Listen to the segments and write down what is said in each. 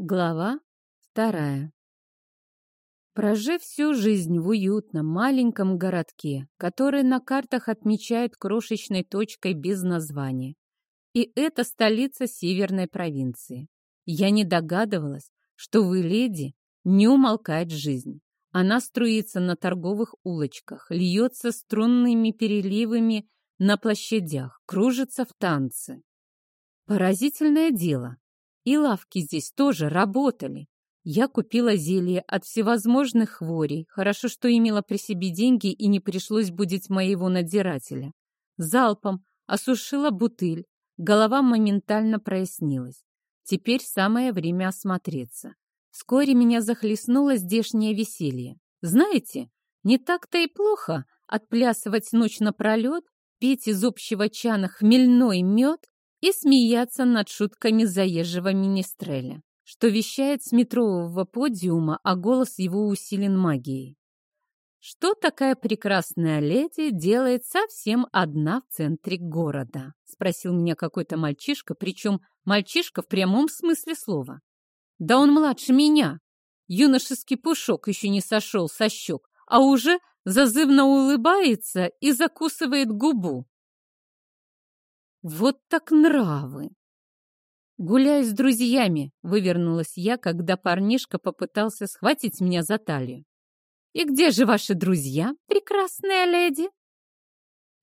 Глава вторая. Прожив всю жизнь в уютном маленьком городке, который на картах отмечают крошечной точкой без названия, и это столица северной провинции, я не догадывалась, что в Иледи не умолкает жизнь. Она струится на торговых улочках, льется струнными переливами на площадях, кружится в танце. Поразительное дело. И лавки здесь тоже работали. Я купила зелье от всевозможных хворей. Хорошо, что имела при себе деньги и не пришлось будить моего надзирателя. Залпом осушила бутыль. Голова моментально прояснилась. Теперь самое время осмотреться. Вскоре меня захлестнуло здешнее веселье. Знаете, не так-то и плохо отплясывать ночь напролет, пить из общего чана хмельной мед и смеяться над шутками заезжего министреля, что вещает с метрового подиума, а голос его усилен магией. Что такая прекрасная леди делает совсем одна в центре города? Спросил меня какой-то мальчишка, причем мальчишка в прямом смысле слова. Да он младше меня. Юношеский пушок еще не сошел со щек, а уже зазывно улыбается и закусывает губу. Вот так нравы! Гуляю с друзьями, вывернулась я, когда парнишка попытался схватить меня за талию. И где же ваши друзья, прекрасная леди?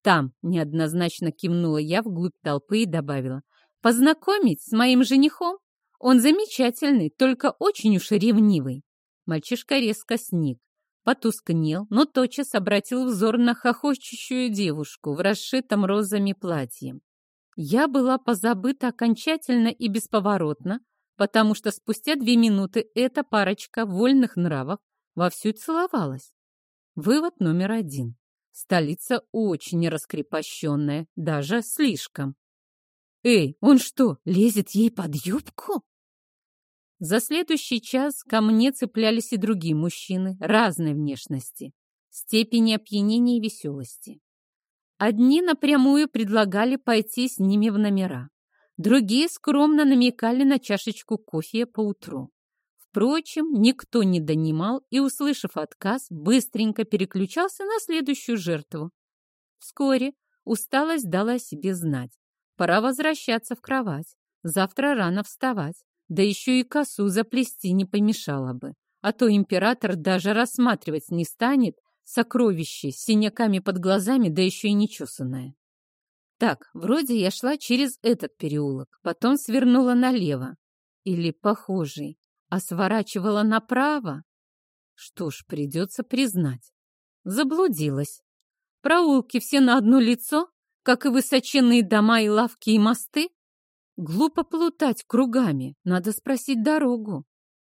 Там, неоднозначно кивнула я вглубь толпы и добавила. Познакомить с моим женихом? Он замечательный, только очень уж ревнивый. Мальчишка резко сник, потускнел, но тотчас обратил взор на хохочущую девушку в расшитом розами платье. Я была позабыта окончательно и бесповоротно, потому что спустя две минуты эта парочка вольных нравов вовсю целовалась. Вывод номер один. Столица очень раскрепощенная, даже слишком. «Эй, он что, лезет ей под юбку?» За следующий час ко мне цеплялись и другие мужчины разной внешности, степени опьянения и веселости. Одни напрямую предлагали пойти с ними в номера, другие скромно намекали на чашечку кофе поутру. Впрочем, никто не донимал и, услышав отказ, быстренько переключался на следующую жертву. Вскоре усталость дала о себе знать. Пора возвращаться в кровать. Завтра рано вставать. Да еще и косу заплести не помешало бы. А то император даже рассматривать не станет, Сокровище с синяками под глазами, да еще и нечесанное. Так, вроде я шла через этот переулок, потом свернула налево. Или похожий, а сворачивала направо. Что ж, придется признать. Заблудилась. Проулки все на одно лицо, как и высоченные дома и лавки и мосты. Глупо плутать кругами, надо спросить дорогу.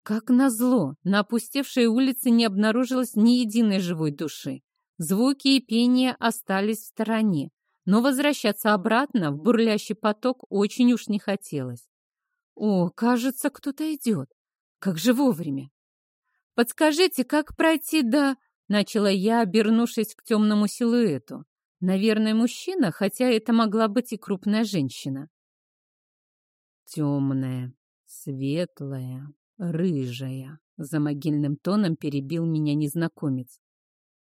Как назло, на опустевшей улице не обнаружилось ни единой живой души. Звуки и пение остались в стороне, но возвращаться обратно в бурлящий поток очень уж не хотелось. О, кажется, кто-то идет. Как же вовремя. Подскажите, как пройти до... Начала я, обернувшись к темному силуэту. Наверное, мужчина, хотя это могла быть и крупная женщина. Темная, светлая, «Рыжая!» — за могильным тоном перебил меня незнакомец.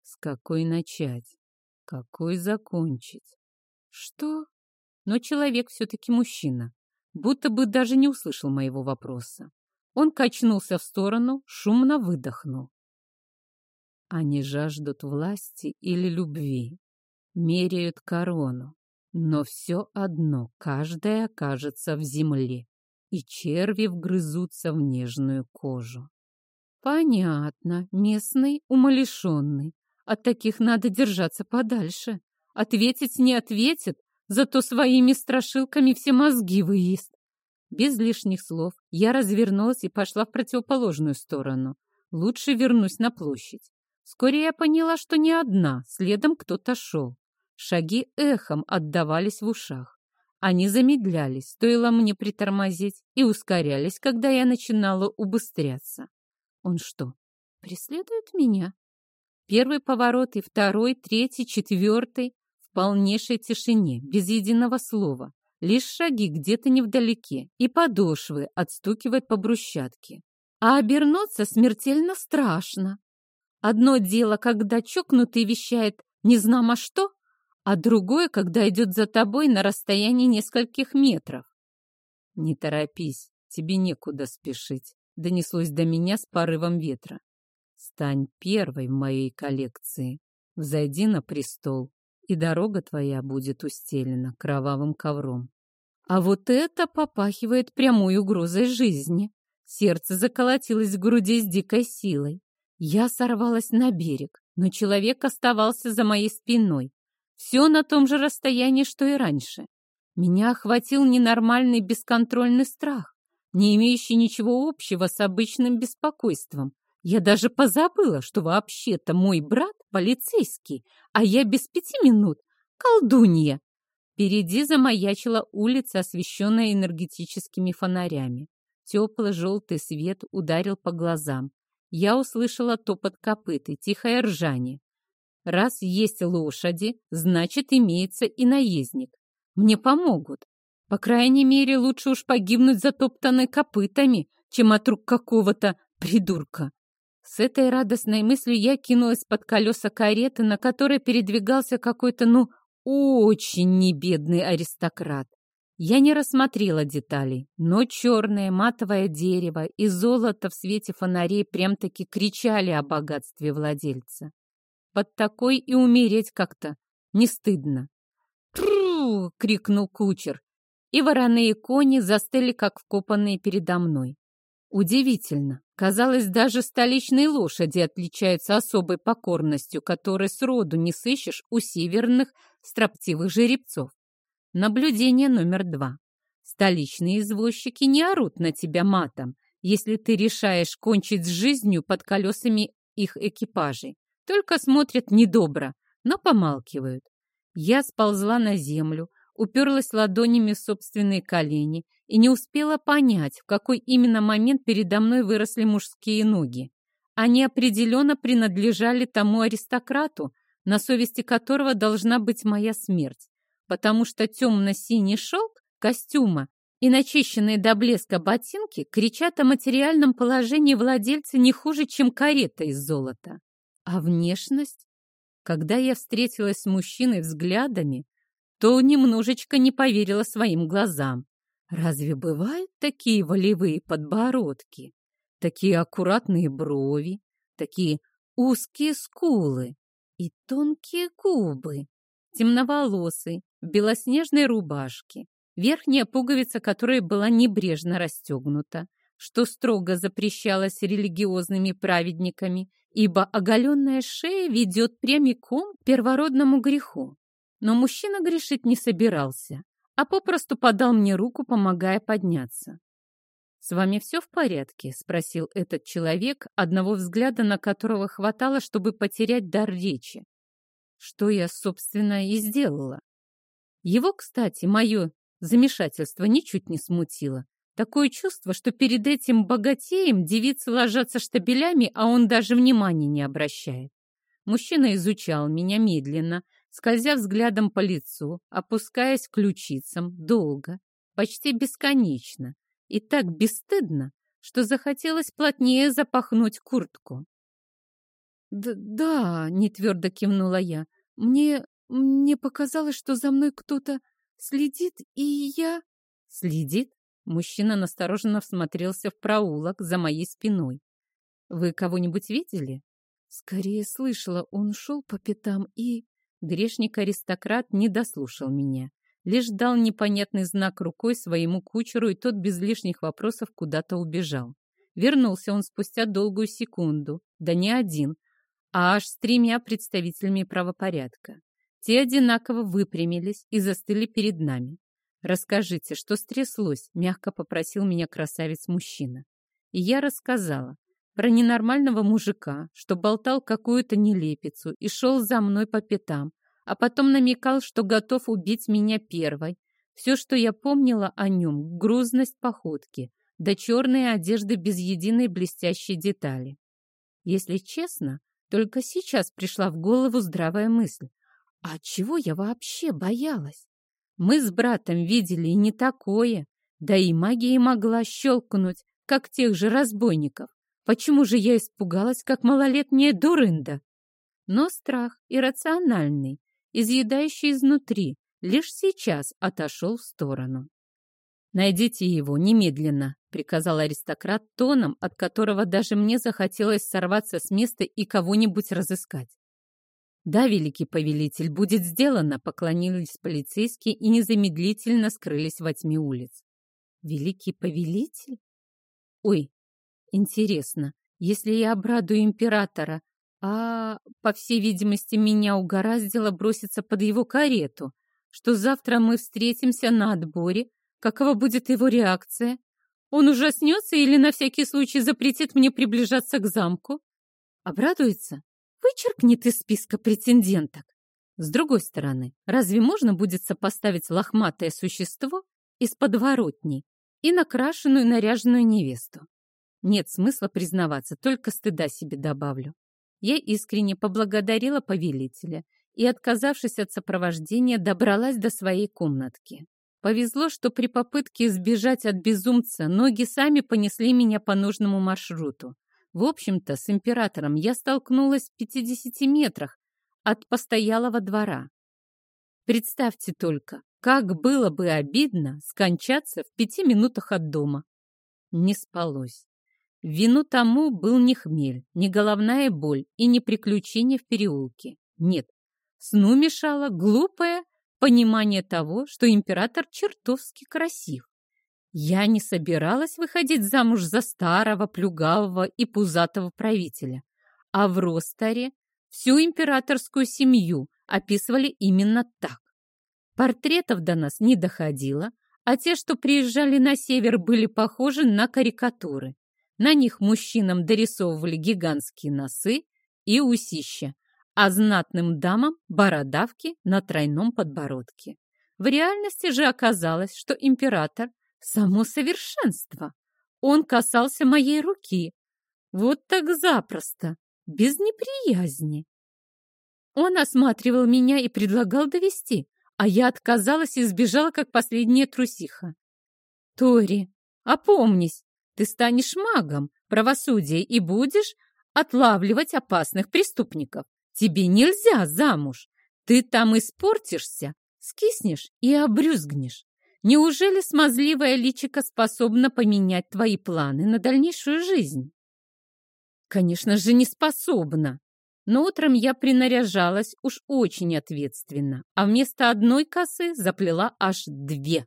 «С какой начать? Какой закончить?» «Что?» Но человек все-таки мужчина, будто бы даже не услышал моего вопроса. Он качнулся в сторону, шумно выдохнул. Они жаждут власти или любви, меряют корону, но все одно, каждая окажется в земле и черви вгрызутся в нежную кожу. Понятно, местный умалишенный. От таких надо держаться подальше. Ответить не ответит, зато своими страшилками все мозги выест. Без лишних слов я развернулась и пошла в противоположную сторону. Лучше вернусь на площадь. Вскоре я поняла, что не одна, следом кто-то шел. Шаги эхом отдавались в ушах. Они замедлялись, стоило мне притормозить, и ускорялись, когда я начинала убыстряться. Он что, преследует меня? Первый поворот и второй, третий, четвертый в полнейшей тишине, без единого слова, Лишь шаги где-то невдалеке, и подошвы отстукивают по брусчатке. А обернуться смертельно страшно. Одно дело, когда чокнутый вещает незнамо что, а другое, когда идет за тобой на расстоянии нескольких метров. «Не торопись, тебе некуда спешить», — донеслось до меня с порывом ветра. «Стань первой в моей коллекции, взойди на престол, и дорога твоя будет устелена кровавым ковром». А вот это попахивает прямой угрозой жизни. Сердце заколотилось в груди с дикой силой. Я сорвалась на берег, но человек оставался за моей спиной. Все на том же расстоянии, что и раньше. Меня охватил ненормальный бесконтрольный страх, не имеющий ничего общего с обычным беспокойством. Я даже позабыла, что вообще-то мой брат полицейский, а я без пяти минут колдунья. Впереди замаячила улица, освещенная энергетическими фонарями. Теплый желтый свет ударил по глазам. Я услышала топот копыт и тихое ржание. Раз есть лошади, значит, имеется и наездник. Мне помогут. По крайней мере, лучше уж погибнуть затоптанной копытами, чем от рук какого-то придурка. С этой радостной мыслью я кинулась под колеса кареты, на которой передвигался какой-то, ну, очень небедный аристократ. Я не рассмотрела деталей, но черное матовое дерево и золото в свете фонарей прям-таки кричали о богатстве владельца. Под такой и умереть как-то не стыдно. Крикнул кучер, и вороные кони застыли, как вкопанные передо мной. Удивительно. Казалось, даже столичные лошади отличаются особой покорностью, которой сроду не сыщешь у северных строптивых жеребцов. Наблюдение номер два. Столичные извозчики не орут на тебя матом, если ты решаешь кончить с жизнью под колесами их экипажей. Только смотрят недобро, но помалкивают. Я сползла на землю, уперлась ладонями в собственные колени и не успела понять, в какой именно момент передо мной выросли мужские ноги. Они определенно принадлежали тому аристократу, на совести которого должна быть моя смерть потому что темно-синий шелк костюма и начищенные до блеска ботинки кричат о материальном положении владельца не хуже, чем карета из золота. А внешность? Когда я встретилась с мужчиной взглядами, то немножечко не поверила своим глазам. Разве бывают такие волевые подбородки, такие аккуратные брови, такие узкие скулы и тонкие губы? Темноволосый, в белоснежной рубашке, верхняя пуговица которой была небрежно расстегнута, что строго запрещалось религиозными праведниками, ибо оголенная шея ведет прямиком к первородному греху. Но мужчина грешить не собирался, а попросту подал мне руку, помогая подняться. «С вами все в порядке?» — спросил этот человек, одного взгляда на которого хватало, чтобы потерять дар речи. Что я, собственно, и сделала. Его, кстати, мое замешательство ничуть не смутило. Такое чувство, что перед этим богатеем девицы ложатся штабелями, а он даже внимания не обращает. Мужчина изучал меня медленно, скользя взглядом по лицу, опускаясь к ключицам, долго, почти бесконечно, и так бесстыдно, что захотелось плотнее запахнуть куртку. «Да, — нетвердо кивнула я, — мне мне показалось, что за мной кто-то следит, и я... Следит? Мужчина настороженно всмотрелся в проулок за моей спиной. Вы кого-нибудь видели? Скорее слышала, он шел по пятам и... Грешник-аристократ не дослушал меня. Лишь дал непонятный знак рукой своему кучеру, и тот без лишних вопросов куда-то убежал. Вернулся он спустя долгую секунду, да не один, а аж с тремя представителями правопорядка. Те одинаково выпрямились и застыли перед нами. «Расскажите, что стряслось?» — мягко попросил меня красавец-мужчина. И я рассказала про ненормального мужика, что болтал какую-то нелепицу и шел за мной по пятам, а потом намекал, что готов убить меня первой. Все, что я помнила о нем, грузность походки, да черные одежды без единой блестящей детали. Если честно, только сейчас пришла в голову здравая мысль. А чего я вообще боялась? Мы с братом видели и не такое, да и магия могла щелкнуть, как тех же разбойников. Почему же я испугалась, как малолетняя дурында? Но страх иррациональный, изъедающий изнутри, лишь сейчас отошел в сторону. «Найдите его немедленно», — приказал аристократ тоном, от которого даже мне захотелось сорваться с места и кого-нибудь разыскать. «Да, великий повелитель, будет сделано», — поклонились полицейские и незамедлительно скрылись во тьме улиц. «Великий повелитель? Ой, интересно, если я обрадую императора, а, по всей видимости, меня угораздило броситься под его карету, что завтра мы встретимся на отборе, какова будет его реакция? Он ужаснется или на всякий случай запретит мне приближаться к замку? Обрадуется? Вычеркнет из списка претенденток. С другой стороны, разве можно будет сопоставить лохматое существо из подворотней и накрашенную наряженную невесту? Нет смысла признаваться, только стыда себе добавлю. Я искренне поблагодарила повелителя и, отказавшись от сопровождения, добралась до своей комнатки. Повезло, что при попытке сбежать от безумца ноги сами понесли меня по нужному маршруту. В общем-то, с императором я столкнулась в 50 метрах от постоялого двора. Представьте только, как было бы обидно скончаться в пяти минутах от дома. Не спалось. Вину тому был не хмель, не головная боль и не приключение в переулке. Нет, сну мешало глупое понимание того, что император чертовски красив. Я не собиралась выходить замуж за старого, плюгавого и пузатого правителя, а в Ростаре всю императорскую семью описывали именно так. Портретов до нас не доходило, а те, что приезжали на север, были похожи на карикатуры. На них мужчинам дорисовывали гигантские носы и усища, а знатным дамам бородавки на тройном подбородке. В реальности же оказалось, что император Само совершенство. Он касался моей руки. Вот так запросто, без неприязни. Он осматривал меня и предлагал довести, а я отказалась и сбежала, как последняя трусиха. Тори, опомнись, ты станешь магом правосудия и будешь отлавливать опасных преступников. Тебе нельзя замуж. Ты там испортишься, скиснешь и обрюзгнешь. Неужели смазливая личика способна поменять твои планы на дальнейшую жизнь? Конечно же, не способна. Но утром я принаряжалась уж очень ответственно, а вместо одной косы заплела аж две.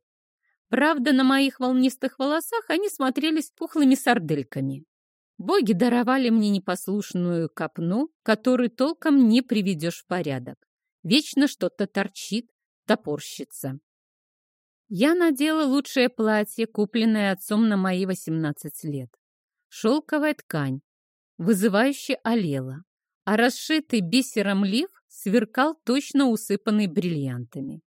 Правда, на моих волнистых волосах они смотрелись пухлыми сардельками. Боги даровали мне непослушную копну, которую толком не приведешь в порядок. Вечно что-то торчит, топорщится. Я надела лучшее платье, купленное отцом на мои 18 лет. Шелковая ткань, вызывающе олела, а расшитый бисером лиф сверкал точно усыпанный бриллиантами.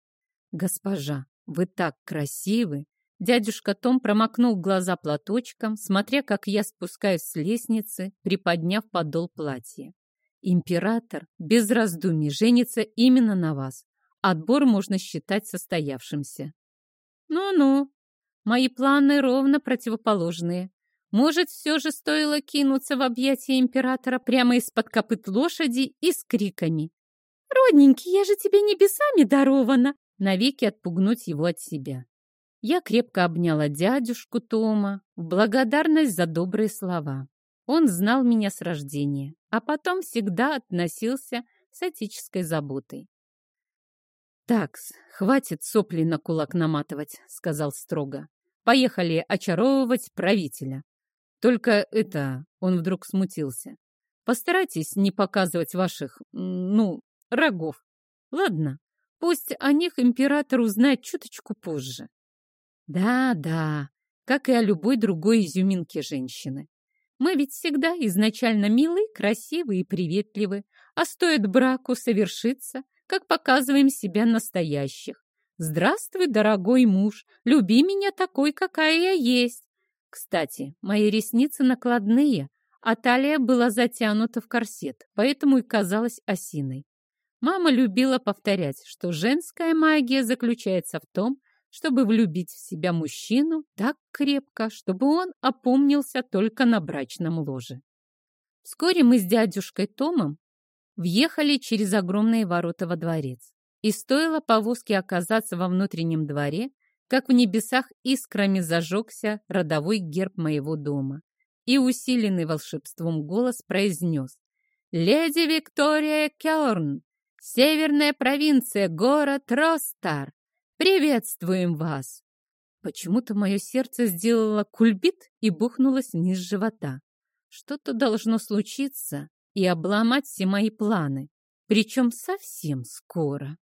«Госпожа, вы так красивы!» Дядюшка Том промокнул глаза платочком, смотря, как я спускаюсь с лестницы, приподняв подол платья. «Император без раздумий женится именно на вас. Отбор можно считать состоявшимся. Ну-ну, мои планы ровно противоположные. Может, все же стоило кинуться в объятия императора прямо из-под копыт лошади и с криками. «Родненький, я же тебе небесами дарована!» навеки отпугнуть его от себя. Я крепко обняла дядюшку Тома в благодарность за добрые слова. Он знал меня с рождения, а потом всегда относился с отеческой заботой. «Такс, хватит сопли на кулак наматывать», — сказал строго. «Поехали очаровывать правителя. Только это...» — он вдруг смутился. «Постарайтесь не показывать ваших, ну, рогов. Ладно, пусть о них император узнает чуточку позже». «Да-да, как и о любой другой изюминке женщины. Мы ведь всегда изначально милы, красивы и приветливы, а стоит браку совершиться — как показываем себя настоящих. Здравствуй, дорогой муж, люби меня такой, какая я есть. Кстати, мои ресницы накладные, а талия была затянута в корсет, поэтому и казалась осиной. Мама любила повторять, что женская магия заключается в том, чтобы влюбить в себя мужчину так крепко, чтобы он опомнился только на брачном ложе. Вскоре мы с дядюшкой Томом въехали через огромные ворота во дворец. И стоило повозке оказаться во внутреннем дворе, как в небесах искрами зажегся родовой герб моего дома. И усиленный волшебством голос произнес «Леди Виктория Керн, северная провинция, город Ростар, приветствуем вас!» Почему-то мое сердце сделало кульбит и бухнулось вниз живота. Что-то должно случиться и обломать все мои планы, причем совсем скоро.